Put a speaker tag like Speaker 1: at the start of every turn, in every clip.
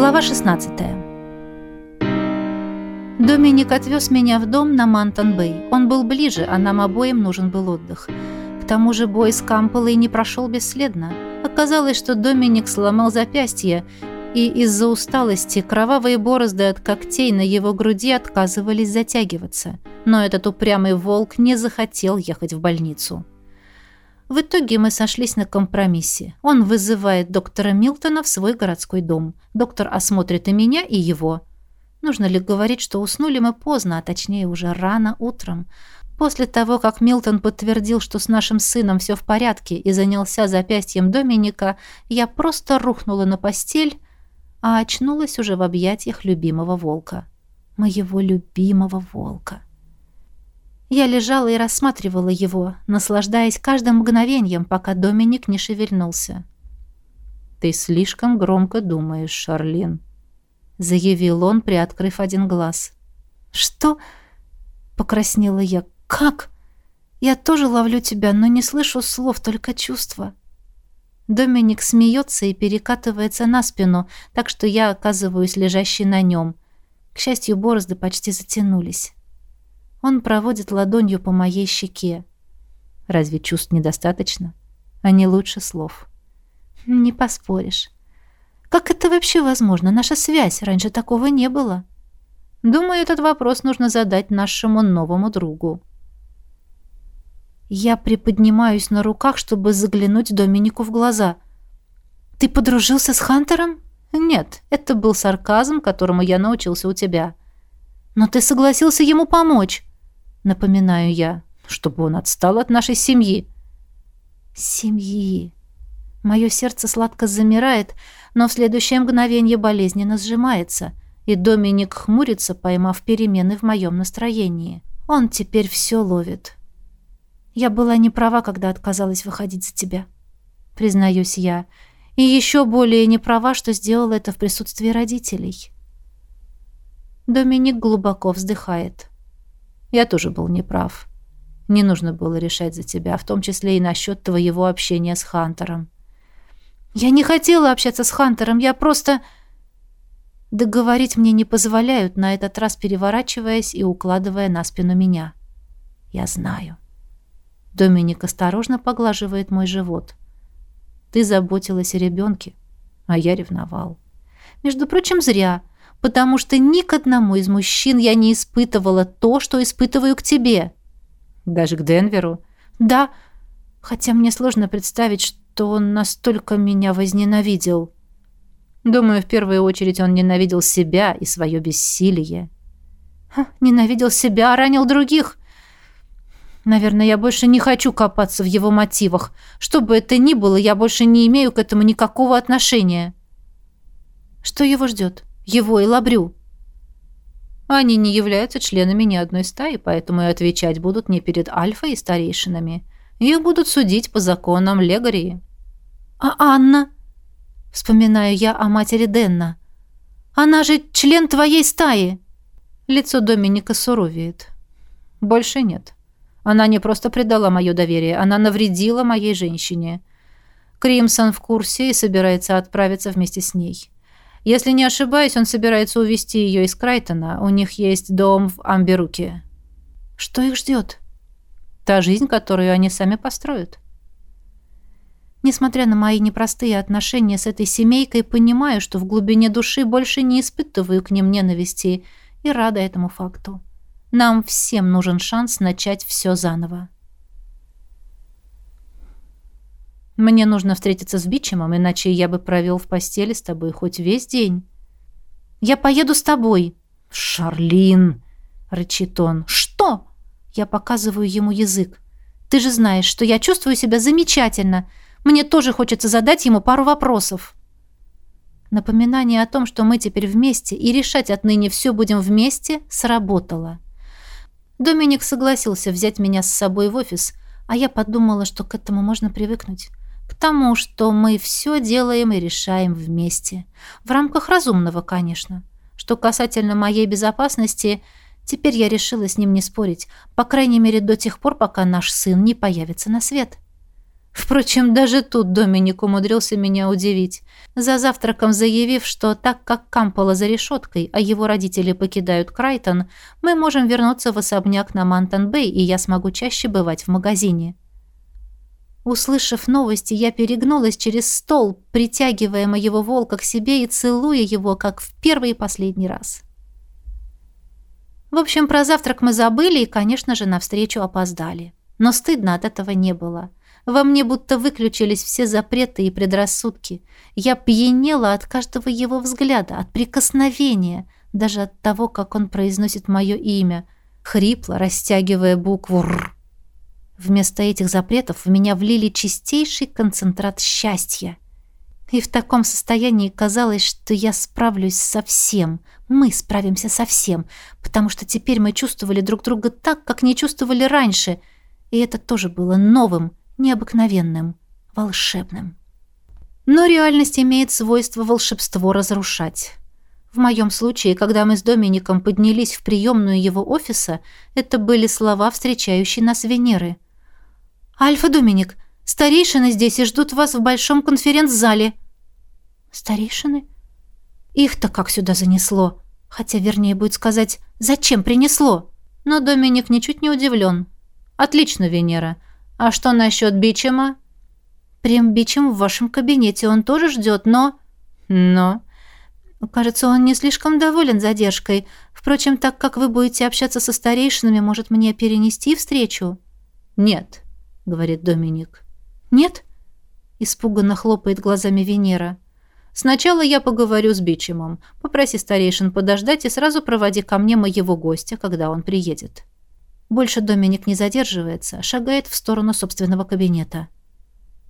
Speaker 1: Глава 16. Доминик отвез меня в дом на Мантон-Бэй. Он был ближе, а нам обоим нужен был отдых. К тому же бой с Кампелой не прошел бесследно. Оказалось, что Доминик сломал запястье, и из-за усталости кровавые борозды от когтей на его груди отказывались затягиваться. Но этот упрямый волк не захотел ехать в больницу. В итоге мы сошлись на компромиссе. Он вызывает доктора Милтона в свой городской дом. Доктор осмотрит и меня, и его. Нужно ли говорить, что уснули мы поздно, а точнее уже рано утром. После того, как Милтон подтвердил, что с нашим сыном все в порядке и занялся запястьем Доминика, я просто рухнула на постель, а очнулась уже в объятиях любимого волка. Моего любимого волка. Я лежала и рассматривала его, наслаждаясь каждым мгновением, пока Доминик не шевельнулся. «Ты слишком громко думаешь, Шарлин», — заявил он, приоткрыв один глаз. «Что?» — покраснела я. «Как? Я тоже ловлю тебя, но не слышу слов, только чувства». Доминик смеется и перекатывается на спину, так что я оказываюсь лежащей на нем. К счастью, борозды почти затянулись. Он проводит ладонью по моей щеке. Разве чувств недостаточно? Они лучше слов. Не поспоришь. Как это вообще возможно? Наша связь. Раньше такого не было. Думаю, этот вопрос нужно задать нашему новому другу. Я приподнимаюсь на руках, чтобы заглянуть Доминику в глаза. «Ты подружился с Хантером?» «Нет, это был сарказм, которому я научился у тебя». «Но ты согласился ему помочь» напоминаю я, чтобы он отстал от нашей семьи. Семьи. Мое сердце сладко замирает, но в следующее мгновение болезненно сжимается, и Доминик хмурится, поймав перемены в моем настроении. Он теперь все ловит. Я была не права, когда отказалась выходить за тебя, признаюсь я, и еще более не права, что сделала это в присутствии родителей. Доминик глубоко вздыхает. Я тоже был неправ. Не нужно было решать за тебя, в том числе и насчет твоего общения с Хантером. Я не хотела общаться с Хантером, я просто... Договорить мне не позволяют, на этот раз переворачиваясь и укладывая на спину меня. Я знаю. Доминик осторожно поглаживает мой живот. Ты заботилась о ребенке, а я ревновал. Между прочим, зря потому что ни к одному из мужчин я не испытывала то, что испытываю к тебе. Даже к Денверу? Да, хотя мне сложно представить, что он настолько меня возненавидел. Думаю, в первую очередь он ненавидел себя и свое бессилие. Ха, ненавидел себя, а ранил других. Наверное, я больше не хочу копаться в его мотивах. Что бы это ни было, я больше не имею к этому никакого отношения. Что его ждет? Его и Лабрю. Они не являются членами ни одной стаи, поэтому и отвечать будут не перед Альфой и старейшинами. Их будут судить по законам Легарии. А Анна? Вспоминаю я о матери Денна. Она же член твоей стаи. Лицо Доминика суровеет. Больше нет. Она не просто предала мое доверие, она навредила моей женщине. Кримсон в курсе и собирается отправиться вместе с ней. Если не ошибаюсь, он собирается увезти ее из Крайтона. У них есть дом в Амберуке. Что их ждет? Та жизнь, которую они сами построят. Несмотря на мои непростые отношения с этой семейкой, понимаю, что в глубине души больше не испытываю к ним ненависти и рада этому факту. Нам всем нужен шанс начать все заново. Мне нужно встретиться с Бичемом, иначе я бы провел в постели с тобой хоть весь день. Я поеду с тобой. Шарлин, рычит он. Что? Я показываю ему язык. Ты же знаешь, что я чувствую себя замечательно. Мне тоже хочется задать ему пару вопросов. Напоминание о том, что мы теперь вместе и решать отныне все будем вместе, сработало. Доминик согласился взять меня с собой в офис, а я подумала, что к этому можно привыкнуть. К тому, что мы все делаем и решаем вместе. В рамках разумного, конечно. Что касательно моей безопасности, теперь я решила с ним не спорить. По крайней мере, до тех пор, пока наш сын не появится на свет. Впрочем, даже тут Доминик умудрился меня удивить, за завтраком заявив, что так как Кампола за решеткой, а его родители покидают Крайтон, мы можем вернуться в особняк на Мантон-Бэй, и я смогу чаще бывать в магазине. Услышав новости, я перегнулась через стол, притягивая моего волка к себе и целуя его, как в первый и последний раз. В общем, про завтрак мы забыли и, конечно же, навстречу опоздали. Но стыдно от этого не было. Во мне будто выключились все запреты и предрассудки. Я пьянела от каждого его взгляда, от прикосновения, даже от того, как он произносит мое имя, хрипло растягивая букву «Р». Вместо этих запретов в меня влили чистейший концентрат счастья. И в таком состоянии казалось, что я справлюсь со всем. Мы справимся со всем, потому что теперь мы чувствовали друг друга так, как не чувствовали раньше. И это тоже было новым, необыкновенным, волшебным. Но реальность имеет свойство волшебство разрушать. В моем случае, когда мы с Домиником поднялись в приемную его офиса, это были слова, встречающие нас Венеры. «Альфа-Доминик, старейшины здесь и ждут вас в большом конференц-зале». «Старейшины? Их-то как сюда занесло? Хотя, вернее, будет сказать, зачем принесло?» Но Доминик ничуть не удивлен. «Отлично, Венера. А что насчет Бичема? Прям Бичем в вашем кабинете он тоже ждет, но... Но... Кажется, он не слишком доволен задержкой. Впрочем, так как вы будете общаться со старейшинами, может мне перенести встречу? Нет, говорит Доминик. Нет? Испуганно хлопает глазами Венера. Сначала я поговорю с Бичемом. Попроси старейшин подождать и сразу проводи ко мне моего гостя, когда он приедет. Больше Доминик не задерживается, шагает в сторону собственного кабинета.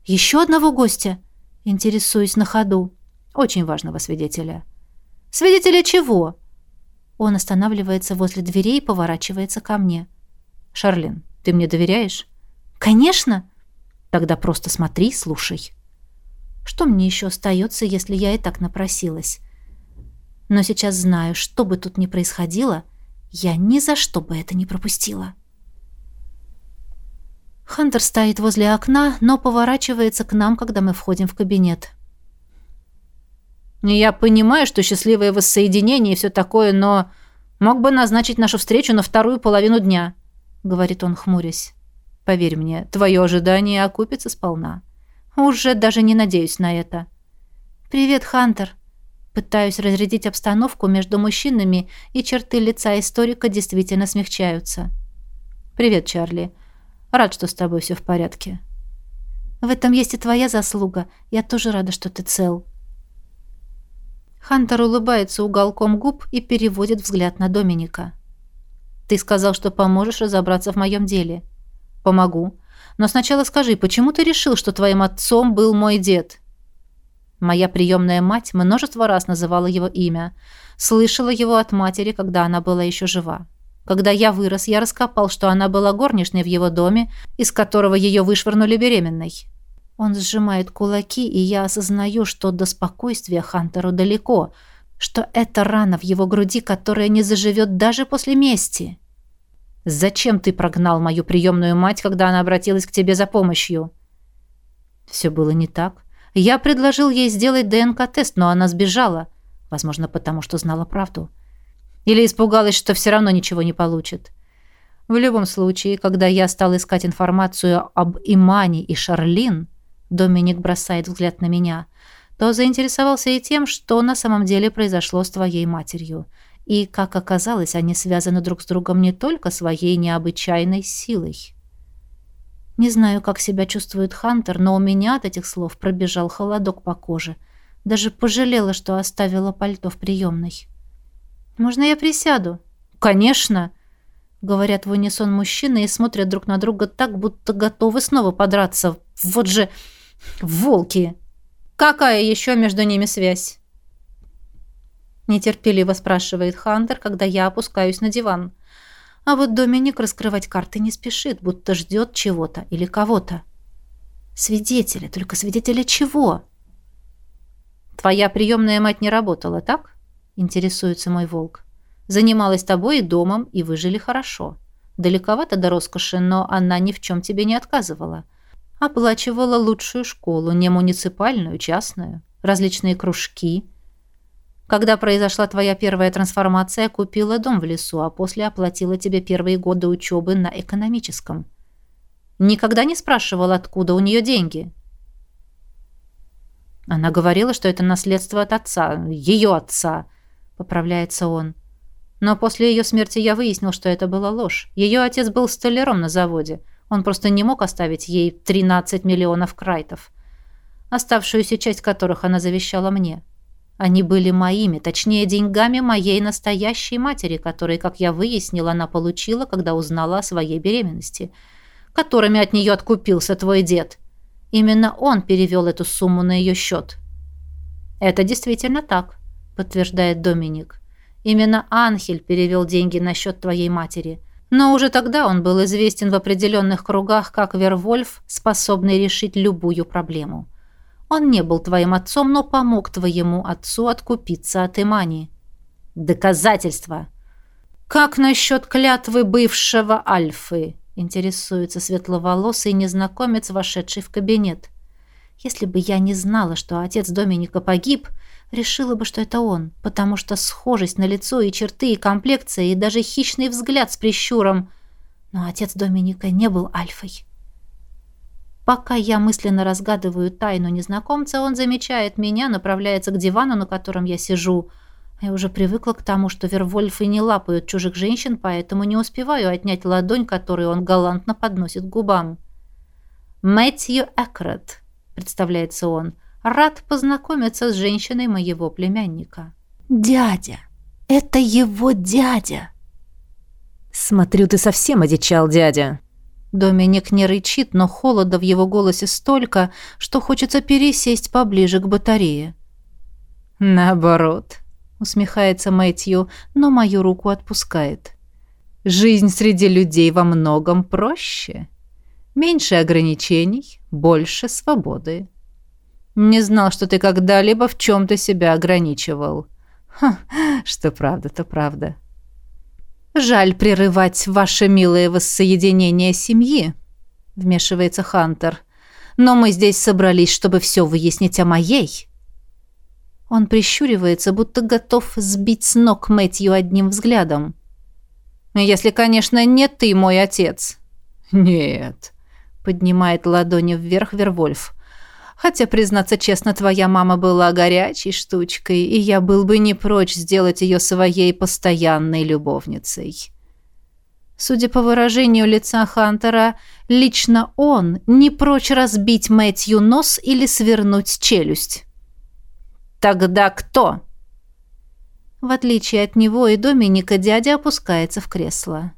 Speaker 1: «Еще одного гостя?» Интересуюсь на ходу. Очень важного свидетеля. «Свидетеля чего?» Он останавливается возле дверей и поворачивается ко мне. «Шарлин, ты мне доверяешь?» «Конечно!» «Тогда просто смотри, слушай». Что мне еще остается, если я и так напросилась? Но сейчас знаю, что бы тут ни происходило, я ни за что бы это не пропустила. Хантер стоит возле окна, но поворачивается к нам, когда мы входим в кабинет. «Я понимаю, что счастливое воссоединение и все такое, но мог бы назначить нашу встречу на вторую половину дня», — говорит он, хмурясь. «Поверь мне, твое ожидание окупится сполна. Уже даже не надеюсь на это». «Привет, Хантер», Пытаюсь разрядить обстановку между мужчинами, и черты лица историка действительно смягчаются. «Привет, Чарли. Рад, что с тобой все в порядке». «В этом есть и твоя заслуга. Я тоже рада, что ты цел». Хантер улыбается уголком губ и переводит взгляд на Доминика. «Ты сказал, что поможешь разобраться в моем деле». «Помогу. Но сначала скажи, почему ты решил, что твоим отцом был мой дед?» Моя приемная мать множество раз называла его имя. Слышала его от матери, когда она была еще жива. Когда я вырос, я раскопал, что она была горничной в его доме, из которого ее вышвырнули беременной. Он сжимает кулаки, и я осознаю, что до спокойствия Хантеру далеко, что это рана в его груди, которая не заживет даже после мести. «Зачем ты прогнал мою приемную мать, когда она обратилась к тебе за помощью?» Все было не так. Я предложил ей сделать ДНК-тест, но она сбежала. Возможно, потому что знала правду. Или испугалась, что все равно ничего не получит. В любом случае, когда я стал искать информацию об Имане и Шарлин, Доминик бросает взгляд на меня, то заинтересовался и тем, что на самом деле произошло с твоей матерью. И, как оказалось, они связаны друг с другом не только своей необычайной силой. Не знаю, как себя чувствует Хантер, но у меня от этих слов пробежал холодок по коже. Даже пожалела, что оставила пальто в приемной. «Можно я присяду?» «Конечно!» Говорят в унисон мужчины и смотрят друг на друга так, будто готовы снова подраться. Вот же волки! Какая еще между ними связь? Нетерпеливо спрашивает Хантер, когда я опускаюсь на диван. А вот Доминик раскрывать карты не спешит, будто ждет чего-то или кого-то. Свидетели, только свидетели чего? Твоя приемная мать не работала, так? Интересуется мой волк. Занималась тобой и домом, и вы жили хорошо. Далековато до роскоши, но она ни в чем тебе не отказывала. Оплачивала лучшую школу, не муниципальную, частную, различные кружки. Когда произошла твоя первая трансформация, купила дом в лесу, а после оплатила тебе первые годы учебы на экономическом. Никогда не спрашивал, откуда у нее деньги. Она говорила, что это наследство от отца, ее отца, поправляется он. Но после ее смерти я выяснил, что это была ложь. Ее отец был столяром на заводе. Он просто не мог оставить ей 13 миллионов крайтов, оставшуюся часть которых она завещала мне. Они были моими, точнее, деньгами моей настоящей матери, которые, как я выяснила, она получила, когда узнала о своей беременности, которыми от нее откупился твой дед. Именно он перевел эту сумму на ее счет. «Это действительно так», — подтверждает Доминик. «Именно Анхель перевел деньги на счет твоей матери». Но уже тогда он был известен в определенных кругах как Вервольф, способный решить любую проблему. Он не был твоим отцом, но помог твоему отцу откупиться от Имани. Доказательства. Как насчет клятвы бывшего Альфы? Интересуется светловолосый незнакомец, вошедший в кабинет. Если бы я не знала, что отец Доминика погиб, Решила бы, что это он, потому что схожесть на лицо и черты, и комплекция, и даже хищный взгляд с прищуром. Но отец Доминика не был альфой. Пока я мысленно разгадываю тайну незнакомца, он замечает меня, направляется к дивану, на котором я сижу. Я уже привыкла к тому, что Вервольфы не лапают чужих женщин, поэтому не успеваю отнять ладонь, которую он галантно подносит к губам. «Мэтью Экрот», — представляется он, — Рад познакомиться с женщиной моего племянника.
Speaker 2: Дядя! Это его дядя!
Speaker 3: Смотрю, ты совсем одичал, дядя.
Speaker 1: Доминик не рычит, но холода в его голосе столько, что хочется пересесть поближе к батарее.
Speaker 3: Наоборот, усмехается Мэтью, но мою руку отпускает. Жизнь среди людей во многом проще. Меньше ограничений, больше свободы. Не знал, что ты когда-либо в чем-то себя ограничивал. Ха, что правда, то правда. Жаль прерывать ваше милое воссоединение семьи, вмешивается Хантер. Но мы здесь собрались, чтобы все выяснить о моей. Он прищуривается, будто готов сбить с ног Мэтью одним взглядом. Если, конечно, не ты мой отец. Нет, поднимает ладони вверх Вервольф. Хотя, признаться честно, твоя мама была горячей штучкой, и я был бы не прочь сделать ее своей постоянной любовницей. Судя по выражению лица Хантера, лично он не прочь разбить Мэтью нос или свернуть челюсть. «Тогда кто?» В отличие от него и Доминика, дядя опускается в кресло.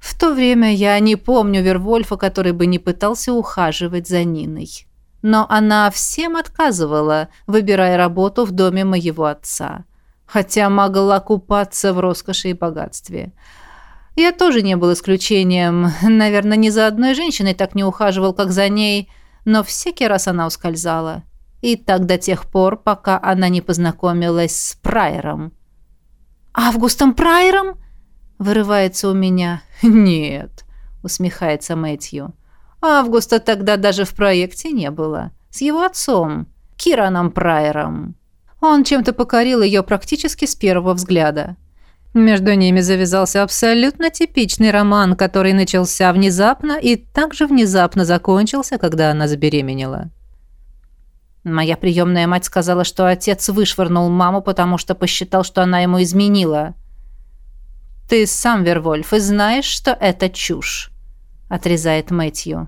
Speaker 3: В то время я не помню Вервольфа, который бы не пытался ухаживать за Ниной. Но она всем отказывала, выбирая работу в доме моего отца. Хотя могла купаться в роскоши и богатстве. Я тоже не был исключением. Наверное, ни за одной женщиной так не ухаживал, как за ней, но всякий раз она ускользала. И так до тех пор, пока она не познакомилась с Прайером.
Speaker 1: «Августом Прайером?» Вырывается у меня.
Speaker 3: «Нет», — усмехается Мэтью. «Августа тогда даже в проекте не было. С его отцом, Кираном Прайером. Он чем-то покорил ее практически с первого взгляда. Между ними завязался абсолютно типичный роман, который начался внезапно и также внезапно закончился, когда она забеременела. Моя приемная мать сказала, что отец вышвырнул маму, потому что посчитал, что она ему изменила. «Ты сам, Вервольф, и знаешь, что это чушь», — отрезает Мэтью.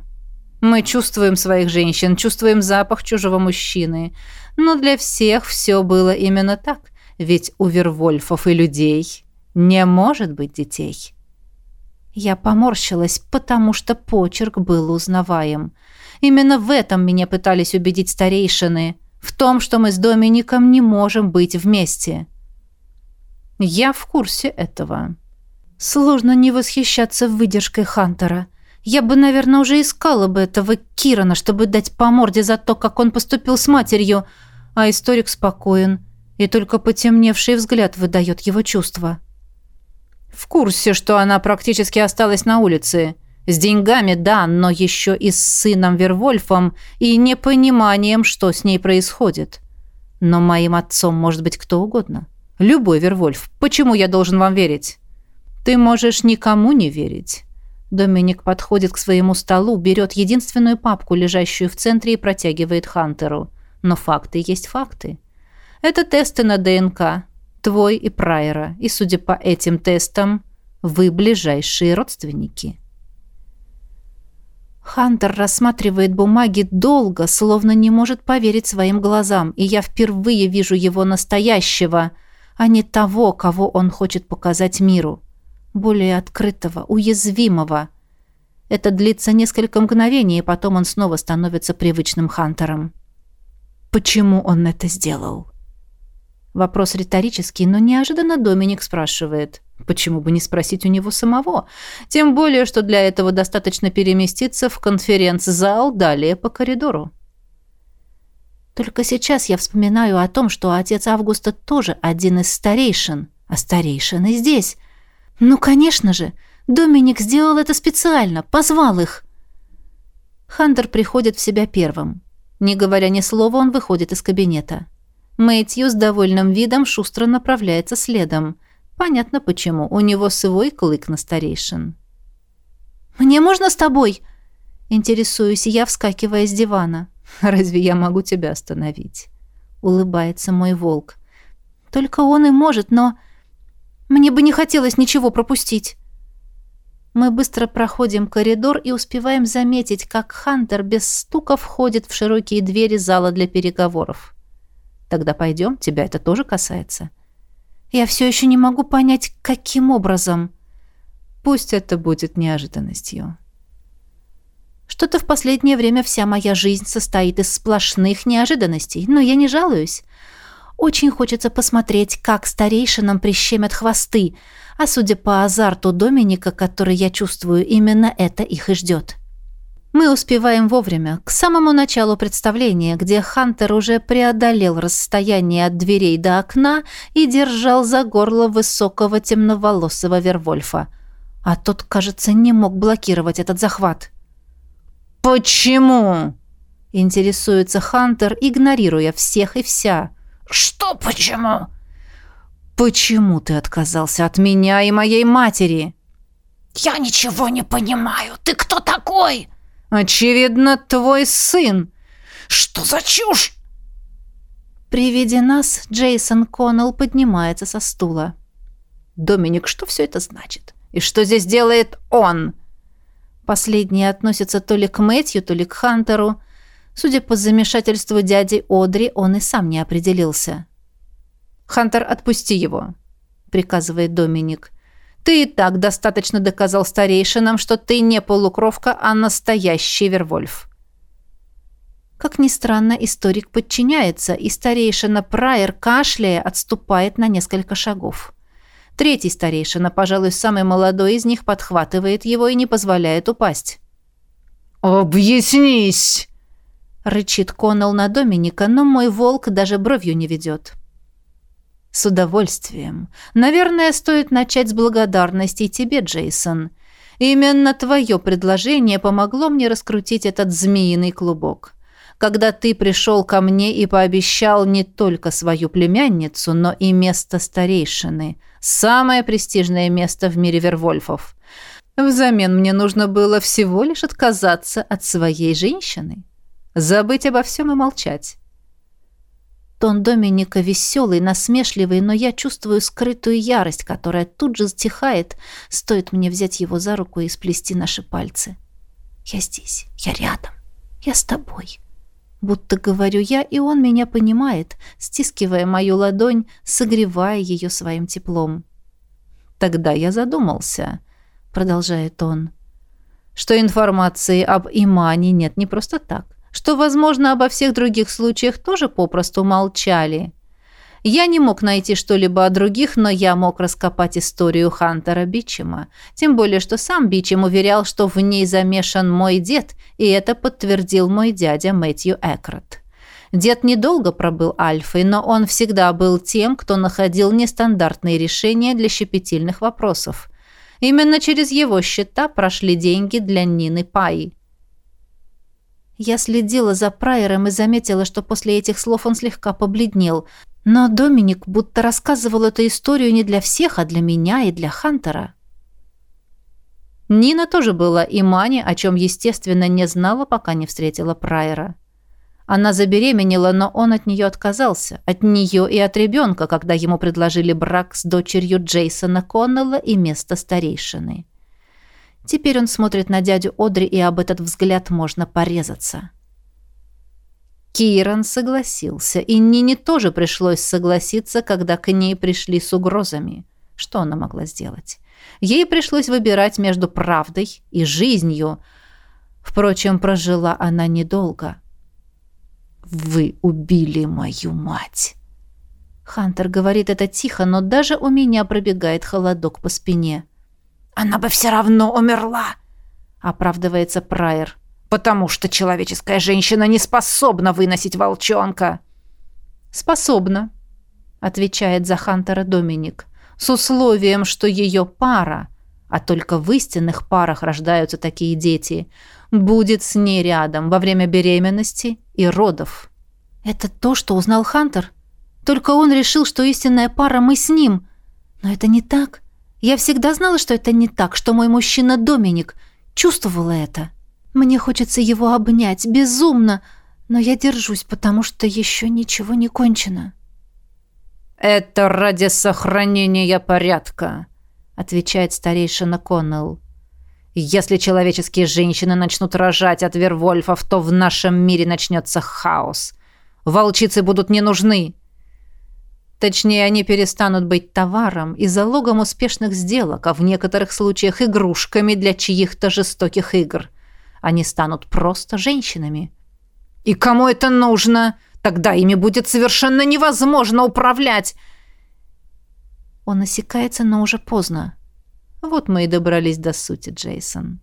Speaker 3: «Мы чувствуем своих женщин, чувствуем запах чужого мужчины. Но для всех все было именно так, ведь у Вервольфов и людей не может быть детей». Я поморщилась, потому что почерк был узнаваем. Именно в этом меня пытались убедить старейшины, в том, что мы с Домиником не можем быть вместе. Я в курсе этого. Сложно не восхищаться выдержкой Хантера. Я бы, наверное, уже искала бы этого Кирана, чтобы дать по морде за то, как он поступил с матерью, а историк спокоен, и только потемневший взгляд выдает его чувства. В курсе, что она практически осталась на улице. С деньгами, да, но еще и с сыном Вервольфом и непониманием, что с ней происходит. Но моим отцом может быть кто угодно. Любой Вервольф. Почему я должен вам верить? Ты можешь никому не верить. Доминик подходит к своему столу, берет единственную папку, лежащую в центре, и протягивает Хантеру. Но факты есть факты. Это тесты на ДНК. Твой и Прайера. И, судя по этим тестам, вы ближайшие родственники.
Speaker 1: Хантер рассматривает бумаги долго, словно не может поверить своим глазам, и я впервые вижу его настоящего, а не того, кого он хочет показать миру. Более открытого, уязвимого. Это длится несколько мгновений, и потом он снова становится привычным Хантером. Почему он это сделал? Вопрос риторический, но неожиданно Доминик спрашивает. Почему бы не спросить у него самого? Тем более, что для этого достаточно переместиться в конференц-зал далее по коридору. Только сейчас я вспоминаю о том, что отец Августа тоже один из старейшин, а старейшины здесь. Ну, конечно же, Доминик сделал это специально, позвал их. Хантер приходит в себя первым. Не говоря ни слова, он выходит из кабинета. Мэтью с довольным видом шустро направляется следом. Понятно почему. У него свой клык на старейшин. «Мне можно с тобой?» Интересуюсь я, вскакивая с дивана. «Разве я могу тебя остановить?» Улыбается мой волк. «Только он и может, но...» «Мне бы не хотелось ничего пропустить». Мы быстро проходим коридор и успеваем заметить, как Хантер без стука входит в широкие двери зала для переговоров. Тогда пойдем, тебя это тоже касается. Я все еще не могу понять, каким образом. Пусть это будет неожиданностью. Что-то в последнее время вся моя жизнь состоит из сплошных неожиданностей, но я не жалуюсь. Очень хочется посмотреть, как старейшинам прищемят хвосты, а судя по азарту Доминика, который я чувствую, именно это их и ждет. Мы успеваем вовремя, к самому началу представления, где Хантер уже преодолел расстояние от дверей до окна и держал за горло высокого темноволосого Вервольфа. А тот, кажется, не мог блокировать этот захват.
Speaker 3: «Почему?»
Speaker 1: — интересуется Хантер, игнорируя всех и вся.
Speaker 2: «Что почему?»
Speaker 3: «Почему ты отказался от меня и моей матери?»
Speaker 2: «Я ничего не понимаю. Ты кто такой?»
Speaker 3: «Очевидно, твой сын».
Speaker 2: «Что за чушь?»
Speaker 1: При виде нас Джейсон Коннелл поднимается со стула.
Speaker 3: «Доминик, что все это значит? И что здесь делает он?»
Speaker 1: Последний относится то ли к Мэтью, то ли к Хантеру. Судя по замешательству дяди Одри, он и сам не определился.
Speaker 3: «Хантер, отпусти его», — приказывает Доминик. Ты и так достаточно доказал старейшинам, что ты не полукровка, а настоящий Вервольф.
Speaker 1: Как ни странно, историк подчиняется, и старейшина Прайер, кашляя, отступает на несколько шагов. Третий старейшина, пожалуй, самый молодой из них, подхватывает его и не позволяет упасть.
Speaker 3: «Объяснись!» — рычит Коннелл на Доминика, но мой волк даже бровью не ведет. С удовольствием. Наверное, стоит начать с благодарности тебе, Джейсон. Именно твое предложение помогло мне раскрутить этот змеиный клубок. Когда ты пришел ко мне и пообещал не только свою племянницу, но и место старейшины. Самое престижное место в мире Вервольфов. Взамен мне нужно было всего лишь отказаться от своей женщины. Забыть обо всем и молчать. Тон Доминика веселый, насмешливый, но я чувствую скрытую ярость, которая тут же затихает, стоит мне взять его за руку и сплести наши пальцы. «Я здесь, я рядом, я с тобой». Будто говорю я, и он меня понимает, стискивая мою ладонь, согревая ее своим теплом. «Тогда я задумался», — продолжает он, — «что информации об Имане нет не просто так что, возможно, обо всех других случаях тоже попросту молчали. Я не мог найти что-либо о других, но я мог раскопать историю Хантера Бичема. Тем более, что сам Бичем уверял, что в ней замешан мой дед, и это подтвердил мой дядя Мэтью Экрот. Дед недолго пробыл альфой, но он всегда был тем, кто находил нестандартные решения для щепетильных вопросов. Именно через его счета прошли деньги для Нины Пай.
Speaker 1: Я следила за Прайером и заметила, что после этих слов он слегка побледнел. Но Доминик будто рассказывал эту историю не для всех, а для меня и для Хантера.
Speaker 3: Нина тоже была имани, о чем, естественно, не знала, пока не встретила Прайера. Она забеременела, но он от нее отказался. От нее и от ребенка, когда ему предложили брак с дочерью Джейсона Коннелла и место старейшины. Теперь он смотрит на дядю Одри, и об этот взгляд можно порезаться. Киран согласился, и Нине тоже пришлось согласиться, когда к ней пришли с угрозами. Что она могла сделать? Ей пришлось выбирать между правдой и жизнью. Впрочем, прожила она недолго. «Вы убили мою мать!» Хантер говорит это тихо, но даже у меня пробегает холодок по спине.
Speaker 2: «Она бы все равно умерла!»
Speaker 3: — оправдывается Прайер.
Speaker 2: «Потому что человеческая женщина не способна выносить волчонка!»
Speaker 3: «Способна», — отвечает за Хантера Доминик с условием, что ее пара, а только в истинных парах рождаются такие дети, будет с ней рядом во время беременности и родов.
Speaker 1: Это то, что узнал Хантер? Только он решил, что истинная пара мы с ним. Но это не так. Я всегда знала, что это не так, что мой мужчина Доминик. Чувствовала это. Мне хочется его обнять, безумно, но я держусь, потому что еще ничего не кончено.
Speaker 3: «Это ради сохранения порядка», — отвечает старейшина Коннелл. «Если человеческие женщины начнут рожать от вервольфов, то в нашем мире начнется хаос. Волчицы будут не нужны. Точнее, они перестанут быть товаром и залогом успешных сделок, а в некоторых случаях игрушками для чьих-то жестоких игр. Они станут просто женщинами». «И кому это нужно?» Тогда ими будет совершенно невозможно управлять.
Speaker 1: Он осекается, но уже поздно.
Speaker 3: Вот мы и добрались до сути, Джейсон,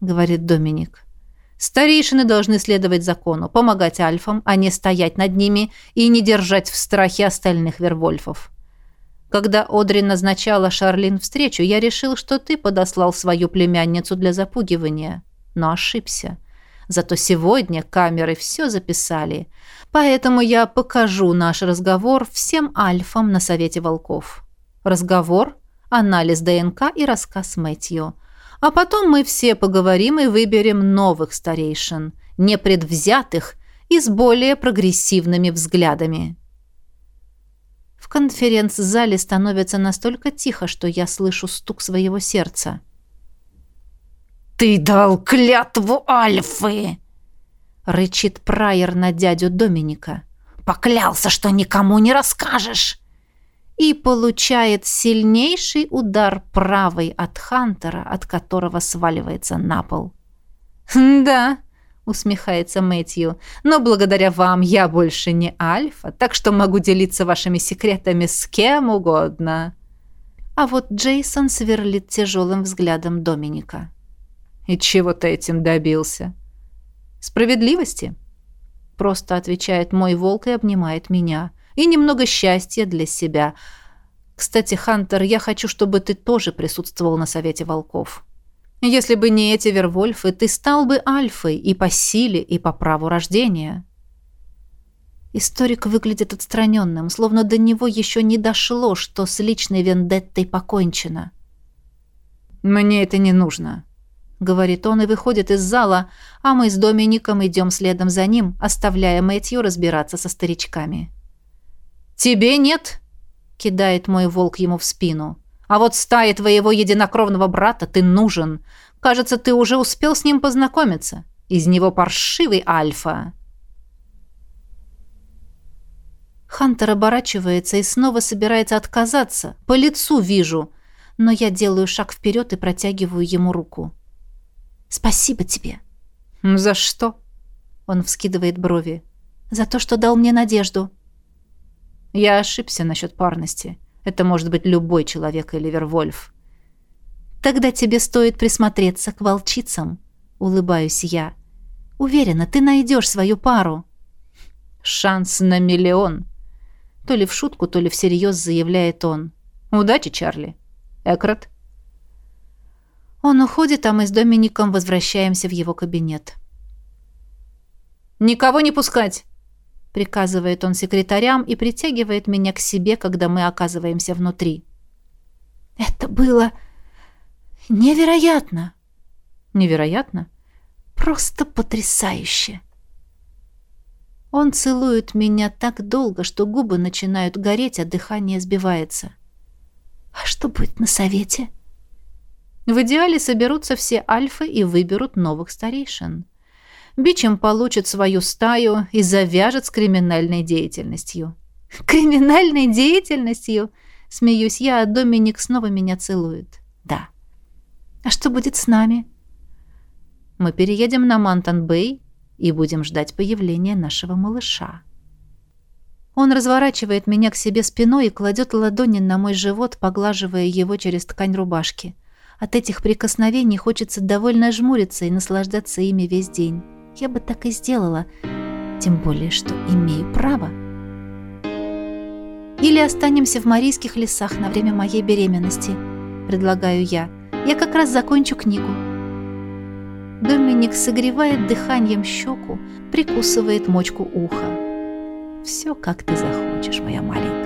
Speaker 3: говорит Доминик. Старейшины должны следовать закону, помогать альфам, а не стоять над ними и не держать в страхе остальных вервольфов. Когда Одри назначала Шарлин встречу, я решил, что ты подослал свою племянницу для запугивания, но ошибся. Зато сегодня камеры все записали. Поэтому я покажу наш разговор всем альфам на Совете Волков. Разговор, анализ ДНК и рассказ Мэтью. А потом мы все поговорим и выберем новых старейшин, непредвзятых и с более прогрессивными взглядами. В конференц-зале становится настолько тихо, что я слышу стук своего сердца.
Speaker 2: «Ты дал клятву Альфы!»
Speaker 1: рычит Прайер на дядю Доминика.
Speaker 2: Поклялся, что никому не расскажешь.
Speaker 1: И получает сильнейший удар правой от Хантера, от которого сваливается на пол.
Speaker 3: «Да», — усмехается Мэтью, «но благодаря вам я больше не Альфа, так что могу делиться вашими секретами с кем угодно».
Speaker 1: А вот Джейсон сверлит тяжелым взглядом Доминика.
Speaker 3: «И чего ты этим добился?» Справедливости? Просто отвечает мой волк и обнимает меня. И немного счастья для себя. Кстати, Хантер, я хочу, чтобы ты тоже присутствовал на Совете Волков. Если бы не эти Вервольфы, ты стал бы Альфой и по силе, и по праву рождения.
Speaker 1: Историк выглядит отстраненным, словно до него еще не дошло, что с личной вендеттой покончено.
Speaker 3: «Мне это не нужно», — говорит он и выходит из зала, а мы с Домиником идем следом за ним, оставляя Мэтью разбираться со старичками. «Тебе нет?» — кидает мой волк ему в спину. «А вот стае твоего единокровного брата ты нужен. Кажется, ты уже успел с ним познакомиться. Из него паршивый альфа».
Speaker 1: Хантер оборачивается и снова собирается отказаться. По лицу вижу. Но я делаю шаг вперед и протягиваю ему руку. Спасибо тебе.
Speaker 3: За что?
Speaker 1: Он вскидывает брови. За то, что дал мне надежду.
Speaker 3: Я ошибся насчет парности. Это может быть любой человек или Вервольф.
Speaker 1: Тогда тебе стоит присмотреться к волчицам, улыбаюсь я. Уверена, ты найдешь свою пару.
Speaker 3: Шанс на миллион. То ли в шутку, то ли всерьез заявляет он. Удачи, Чарли. Экрат.
Speaker 1: Он уходит, а мы с Домиником возвращаемся в его кабинет.
Speaker 3: «Никого не пускать!»
Speaker 1: Приказывает он секретарям и притягивает меня к себе, когда мы оказываемся внутри. Это было невероятно.
Speaker 3: Невероятно?
Speaker 1: Просто потрясающе. Он целует меня так долго, что губы начинают гореть, а дыхание сбивается. А что будет на совете? В идеале соберутся все альфы и выберут новых старейшин. Бичем получит свою стаю и завяжет с криминальной деятельностью. Криминальной деятельностью? Смеюсь я, а Доминик снова меня целует. Да. А что будет с нами? Мы переедем на Мантон-Бэй и будем ждать появления нашего малыша. Он разворачивает меня к себе спиной и кладет ладони на мой живот, поглаживая его через ткань рубашки. От этих прикосновений хочется довольно жмуриться и наслаждаться ими весь день. Я бы так и сделала, тем более, что имею право. Или останемся в Марийских лесах на время моей беременности, предлагаю я. Я как раз закончу книгу. Доминик согревает дыханием щеку, прикусывает мочку уха. Все, как ты захочешь, моя маленькая.